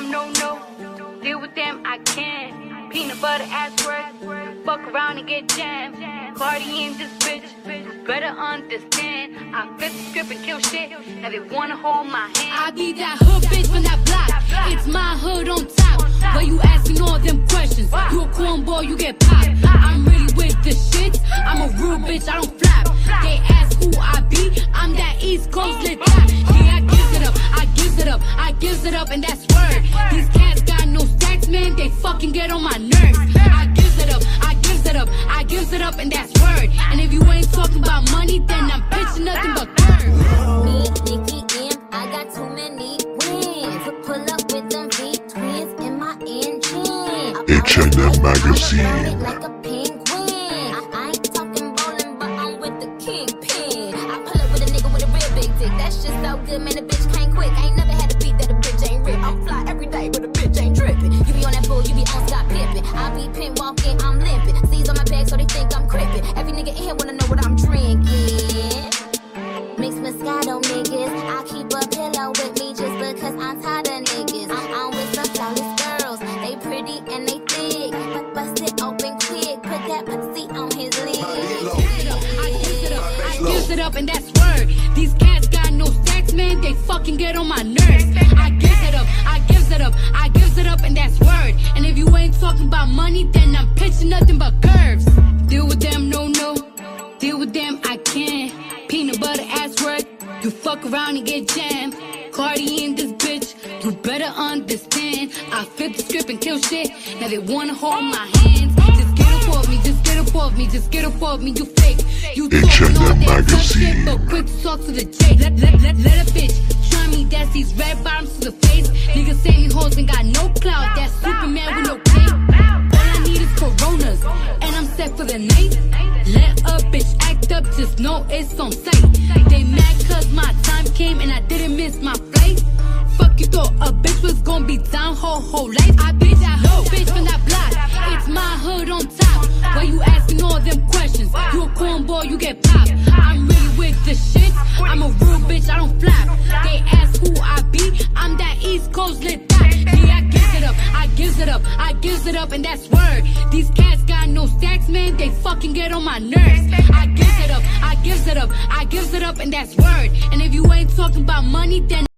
them, no, no. Deal with them, I can. Peanut butter ass work. Fuck around and get jammed. Cardi in this bitch. Better understand. I flip the script and kill shit. Now they wanna hold my hand. I be that hood bitch from that block. It's my hood on top. Why you asking all them questions? You a cornball, you get popped. I'm really with the shit. I'm a real bitch, I don't flap. They ask who I be. I'm that East Coast lit I gives it up, and that's word. And if you ain't talking about money, then I'm pitching nothing but curves. Me, Nicki M, I got too many wins. To pull up with them V twins in my engine. H&M Magazine. Like a penguin. I, I ain't talking bowling, but I'm with the kingpin. I pull up with a nigga with a real big dick. That shit so good, man, the bitch can't quit. I ain't what I'm drinking. Mixed Moscato niggas. I keep a pillow with me just because I'm tired of niggas. I'm with some flawless girls. They pretty and they thick. But bust it open quick. Put that pussy on his lid. I gives it up, I gives it up, and that's word. These cats got no stacks, man. They fucking get on my nerves. I gives it up, I gives it up, I gives it up, and that's word. And if you ain't talking about money, then I'm pitching nothing fuck around and get jammed. Cardi in this bitch, you better understand. I flip the script and kill shit. Now they wanna hold my hands. Just get up off me, just get up off me, just get up off me. You fake. You talking all H&M that tough shit, but quick talk to the J. Let, let, let, let a bitch try me. That's these red bottoms to the face. Niggas say these hoes ain't got no clout. That's Superman with no cape. All I need is Coronas, and I'm set for the night. Let a bitch act up, just know it's on sight. Thought a bitch was gonna be down her whole life. I be that bitch from that block. It's my hood on top. Why you asking all them questions? You a cornball, you get popped. I'm really with the shit. I'm a real bitch, I don't flap. They ask who I be. I'm that East Coast lit top. Yeah, I gives it up, I gives it up, I gives it up, and that's word. These cats got no stacks, man. They fucking get on my nerves. I gives it up, I gives it up, I gives it up, and that's word. And if you ain't talking about money, then